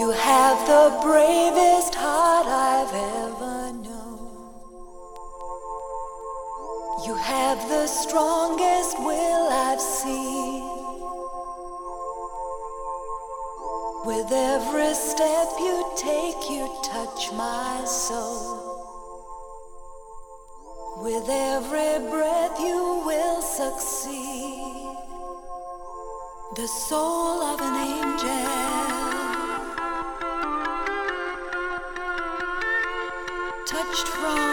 You have the bravest heart I've ever known. You have the strongest will I've seen. With every step you take, you touch my soul. With every breath, you will succeed. The soul of an angel. strong.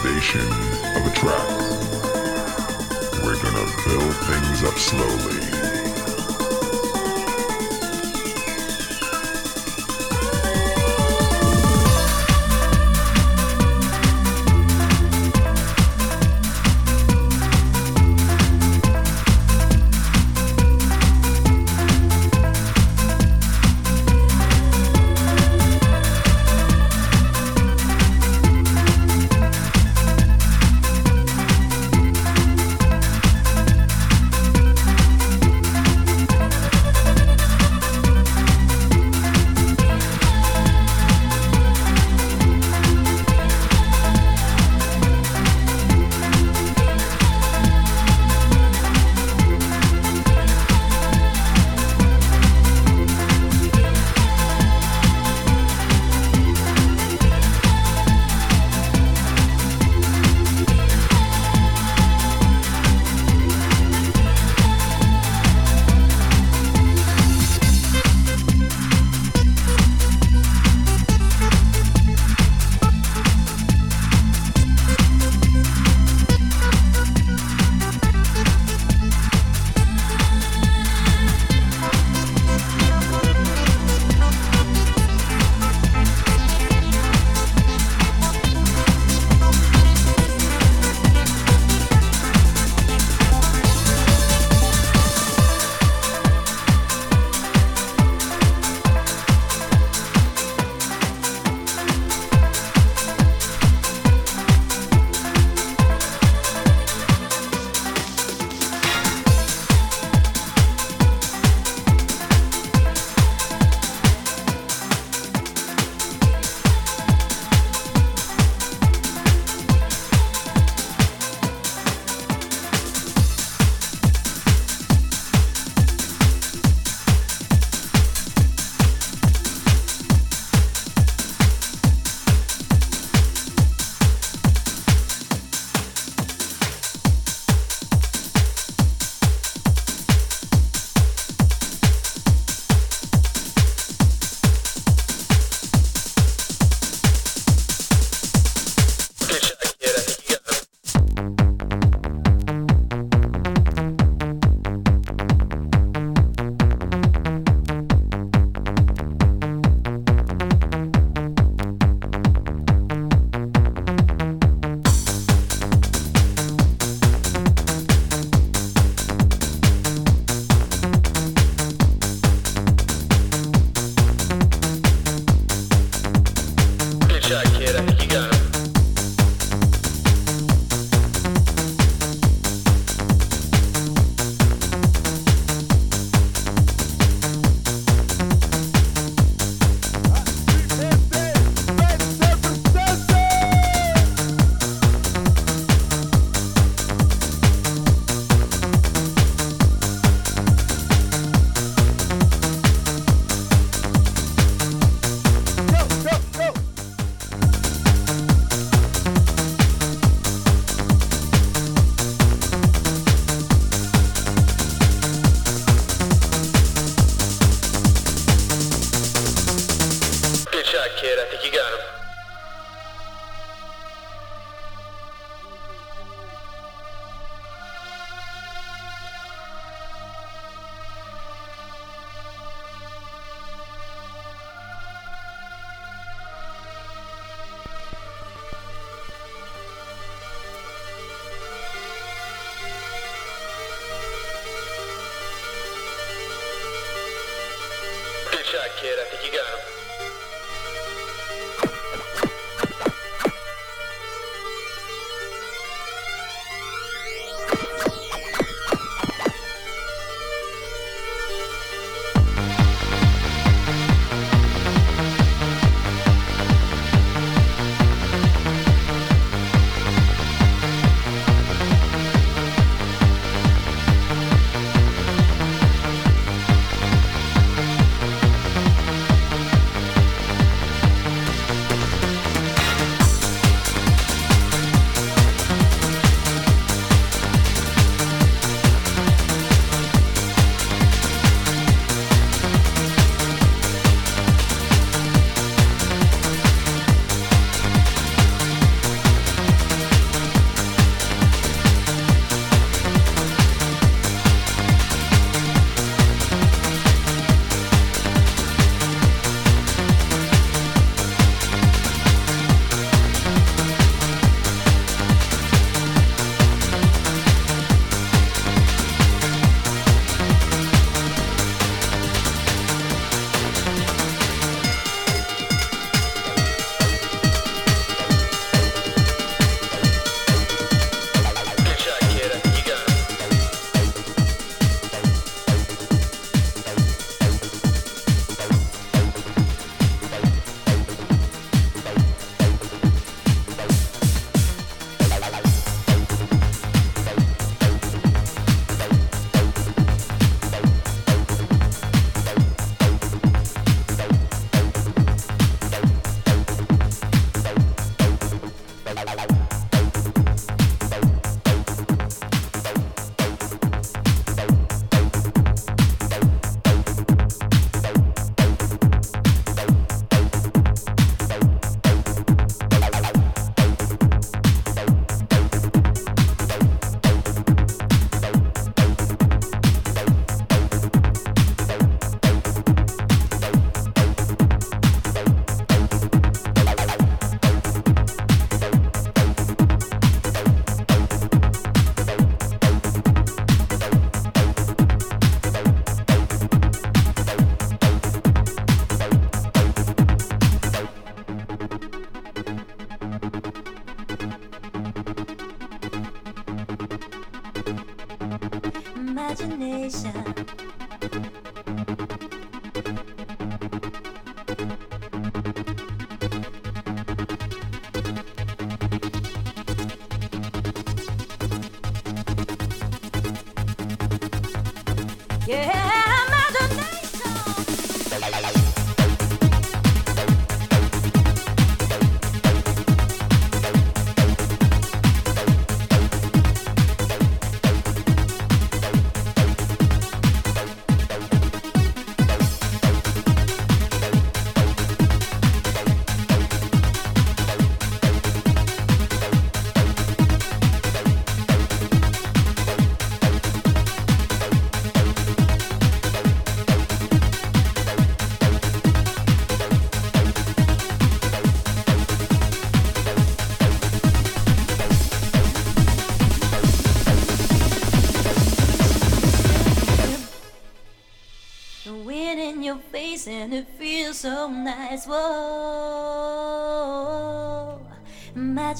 foundation of a track. We're gonna build things up slowly.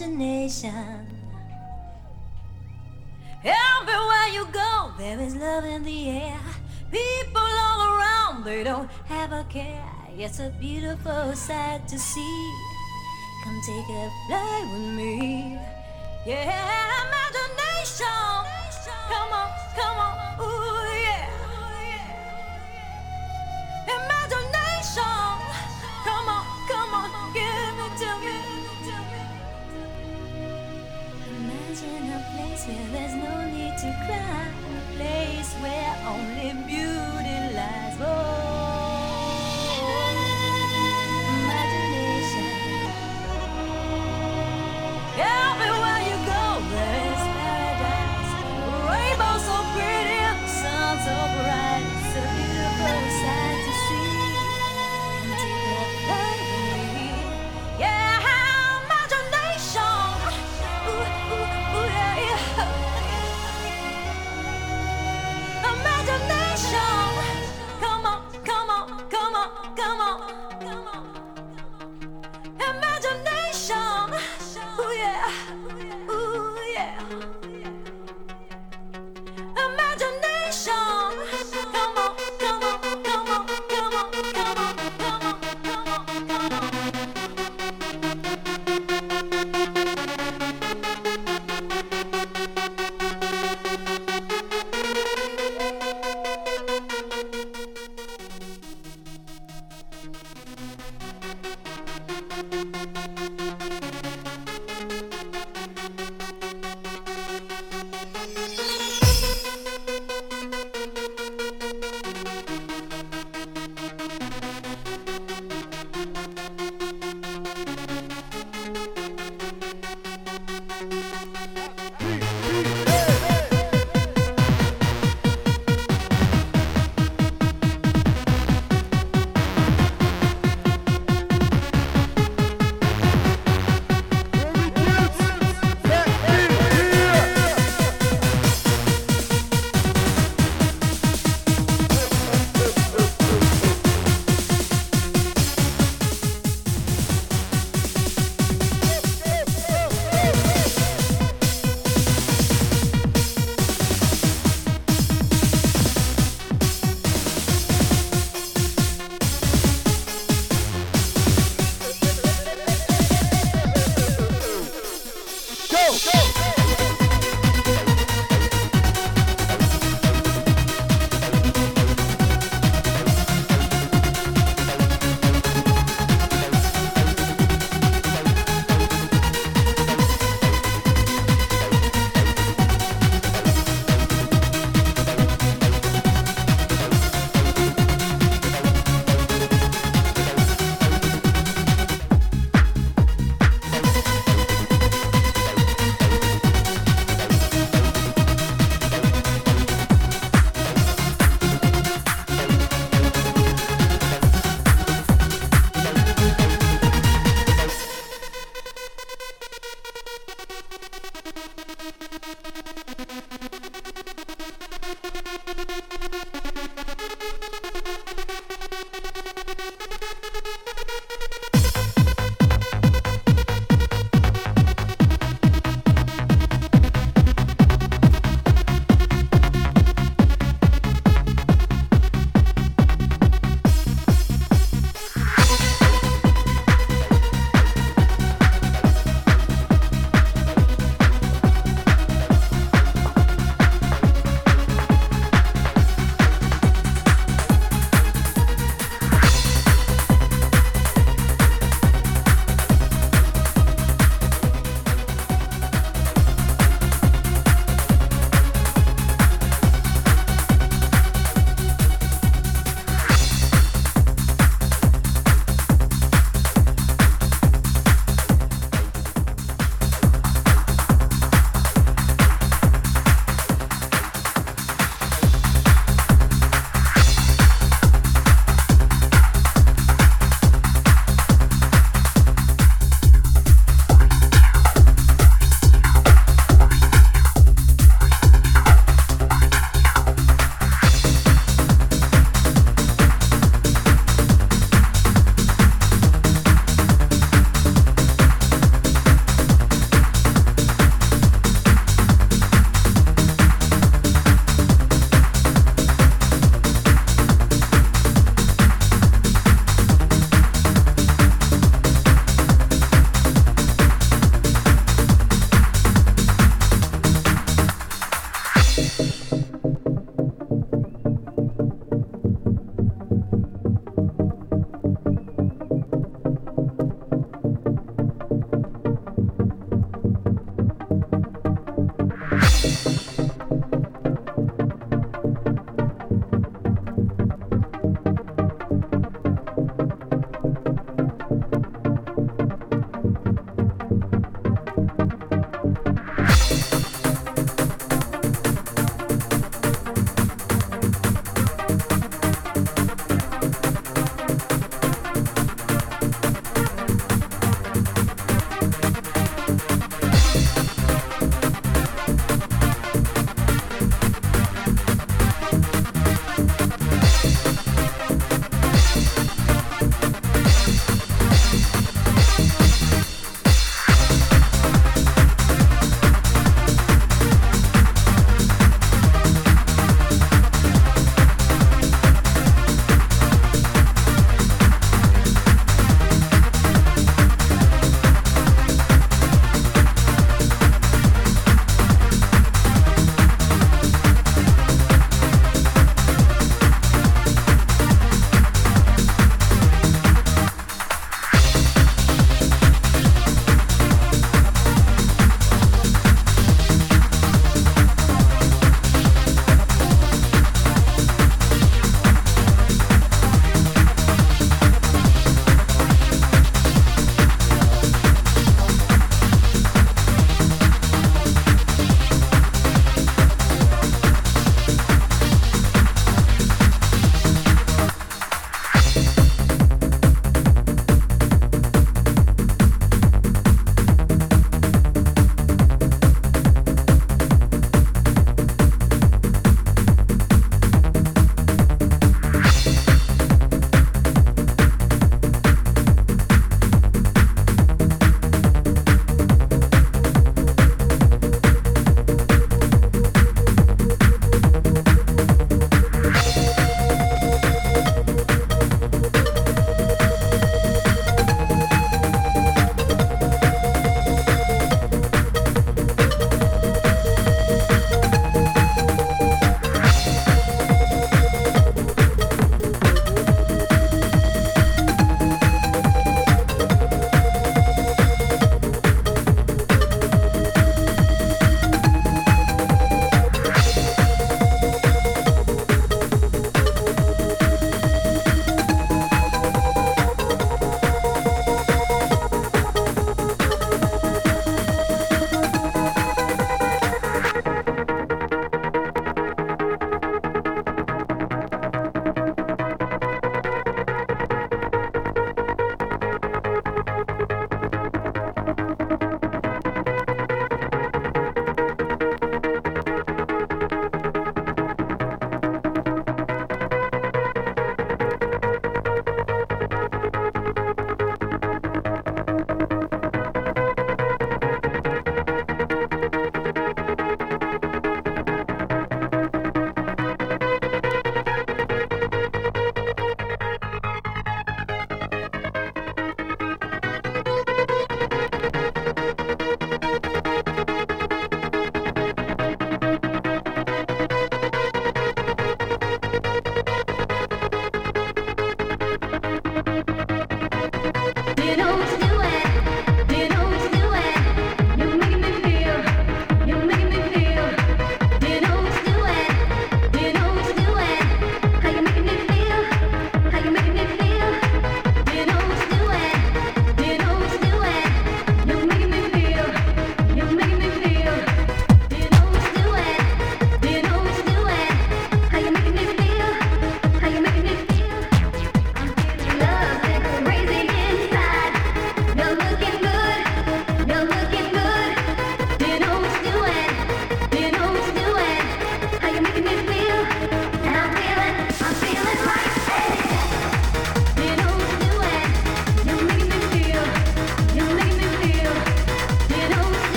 Imagination. Everywhere you go, there is love in the air. People all around, they don't have a care. It's a beautiful sight to see. Come take a flight with me. Yeah, imagination. Come on, come on, ooh yeah. Imagination. Imagine a place where there's no need to cry. A place where only beauty lies. Oh,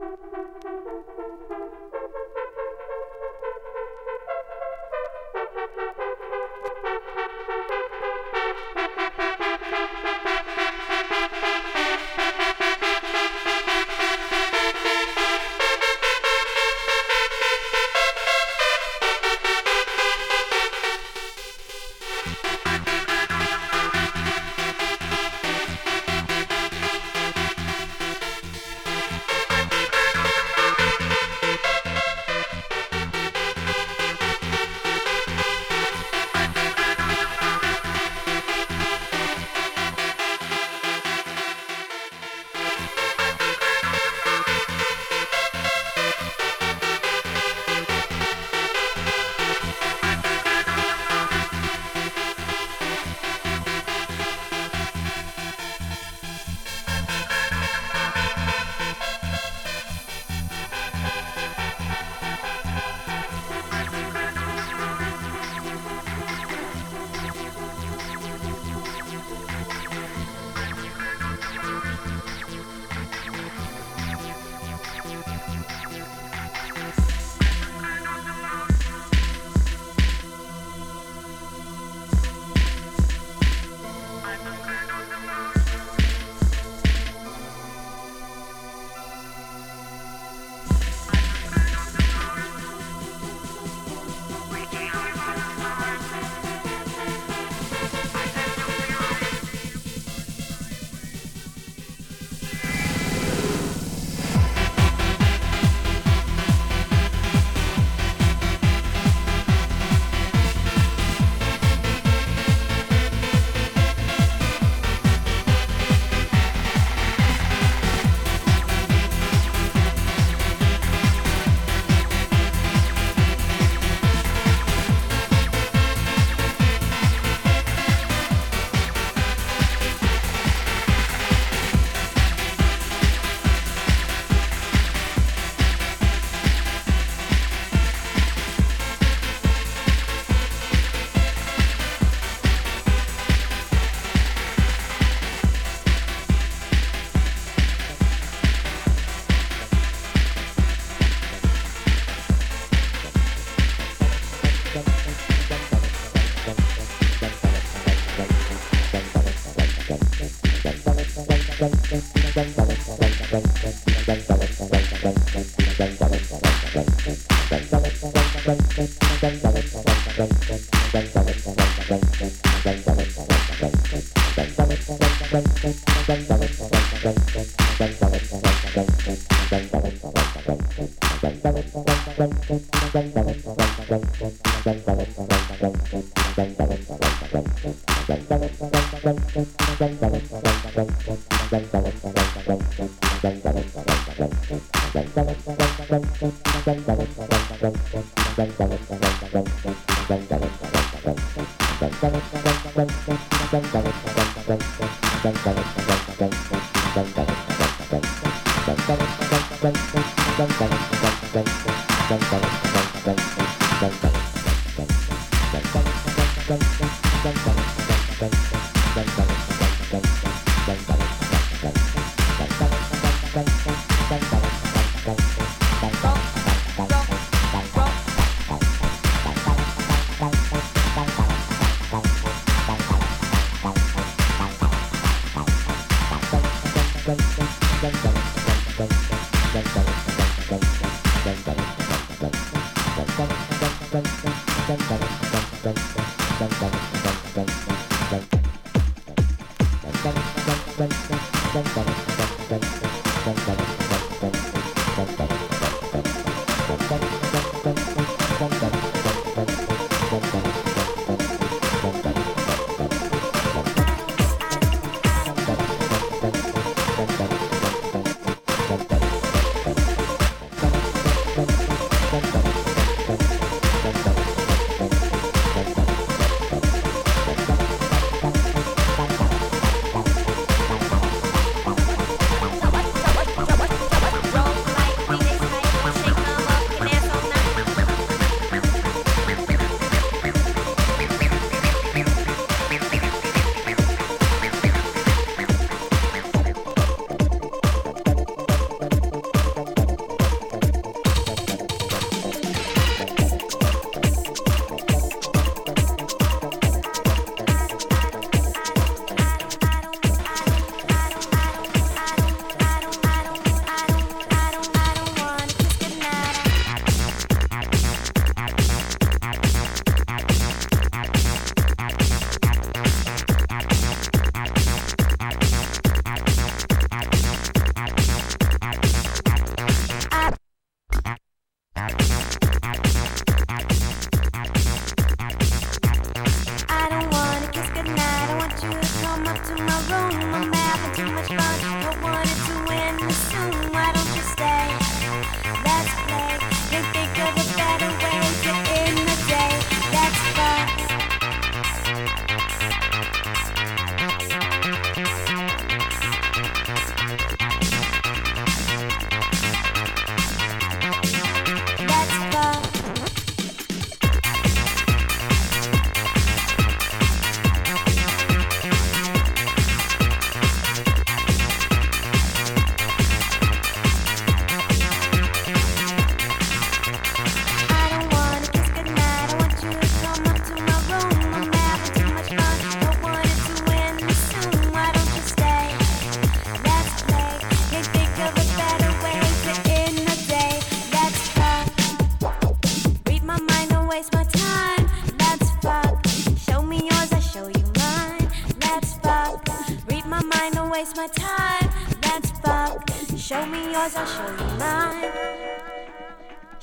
Roll like we this night, shake 'em up, and dance all night.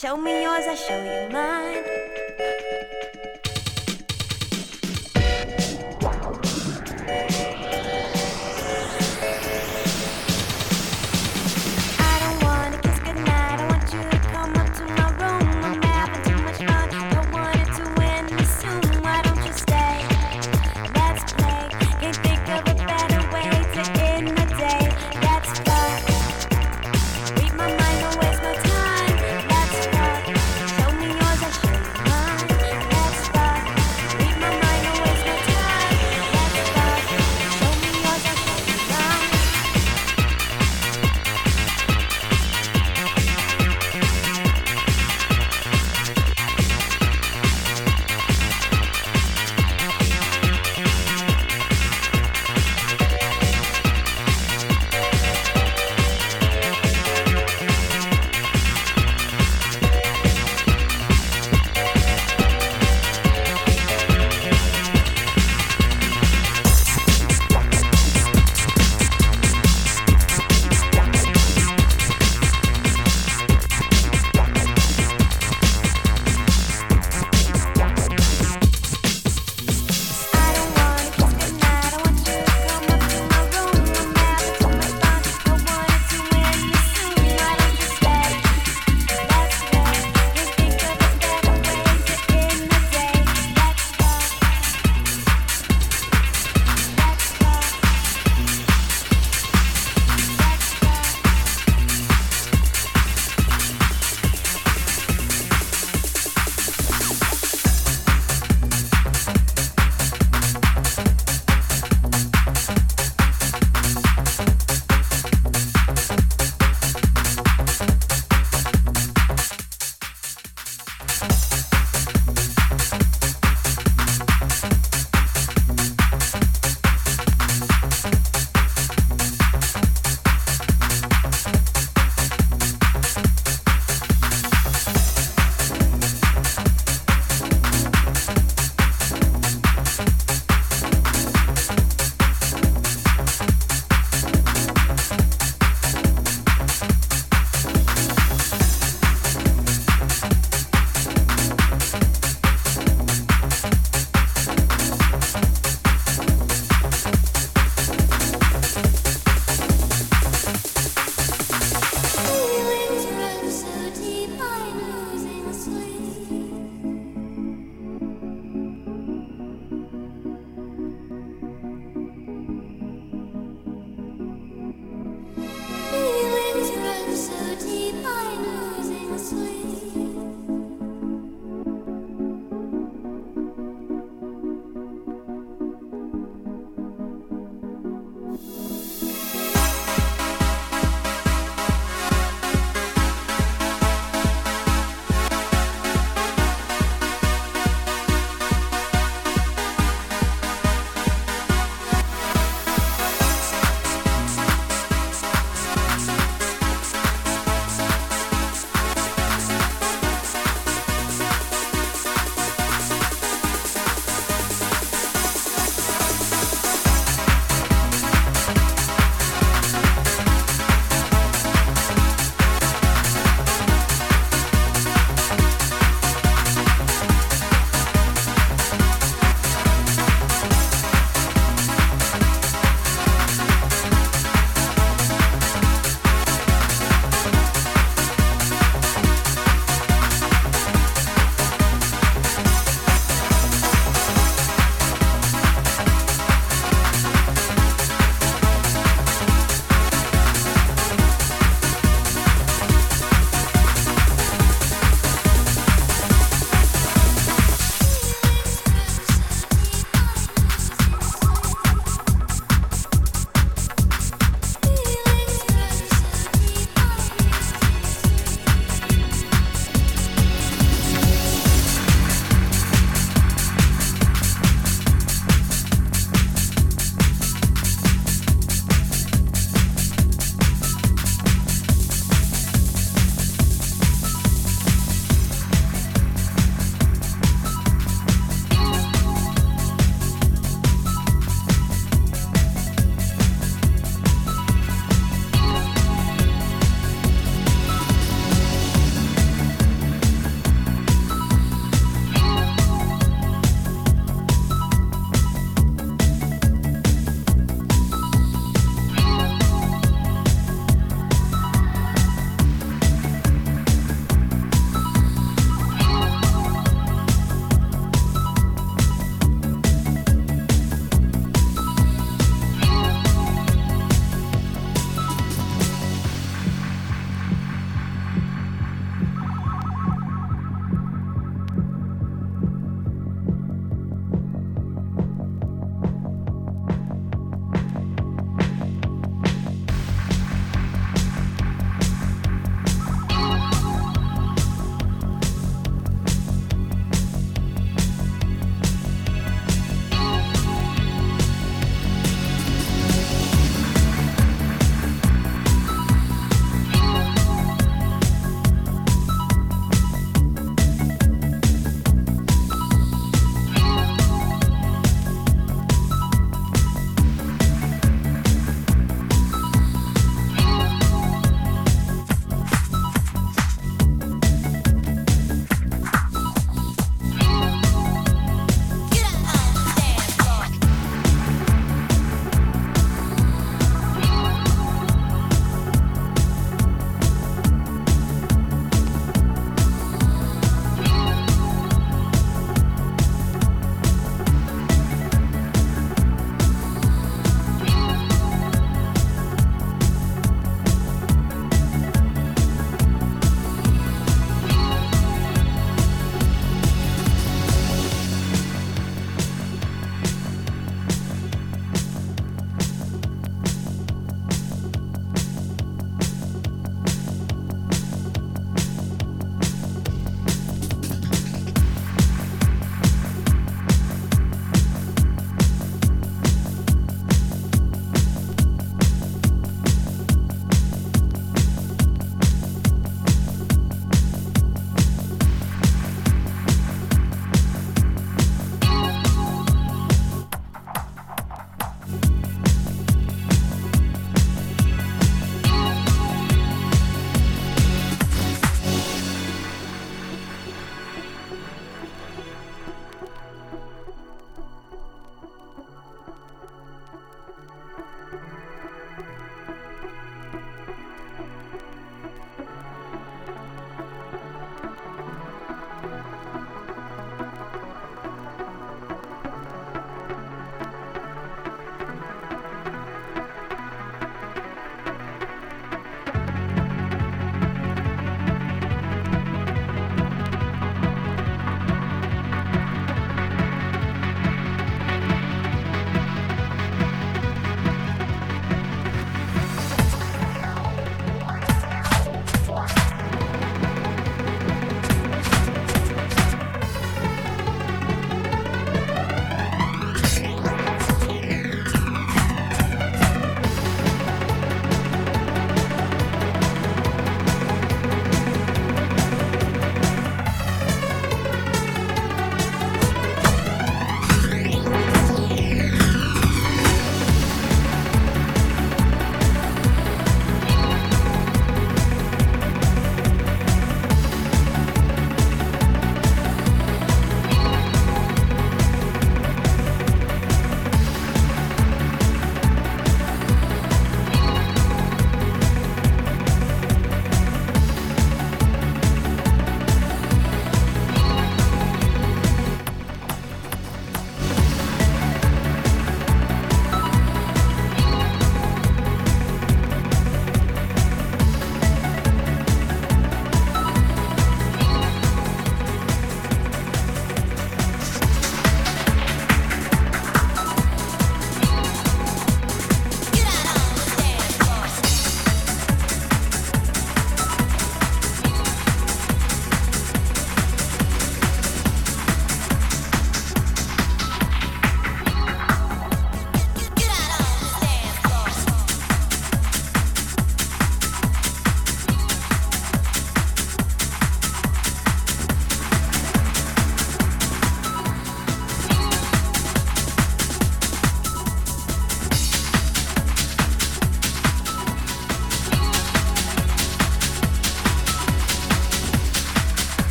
Show me yours, I'll show you mine.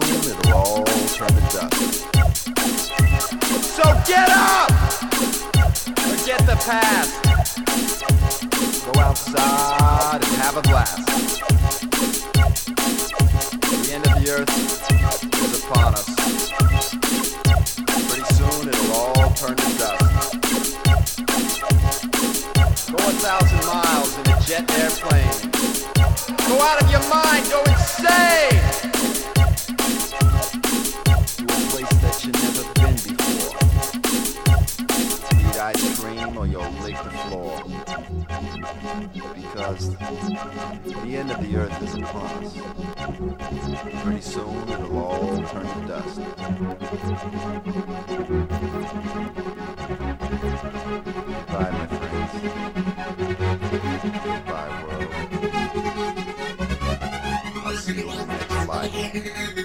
soon it'll all turn to dust. So get up! Forget the past. Go outside and have a blast. The end of the earth is upon us. Pretty soon it'll all turn to dust. Go a thousand miles in a jet airplane. Go out of your mind, go insane! Because the end of the earth is upon us. Pretty soon it'll all turn to dust. Bye, my friends. Bye, world. I'll see you in the next life.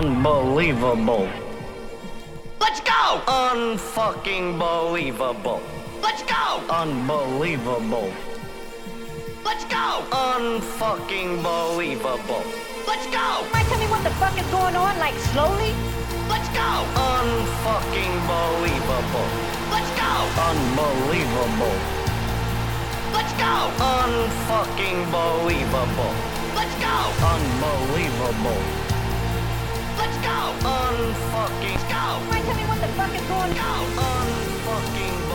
Unbelievable. Let's go! Unfucking believable. Let's go! Unbelievable. Let's go! Unfucking believable. Let's go! Might tell me what the fuck is going on, like slowly? Let's go! Unfucking believable. Let's go! Unbelievable. Let's go! Unfucking believable. Let's go! Unbelievable. Go! Unfucking go! Might tell me what the fuck is going on? Go! Unfucking